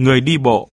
người đi bộ.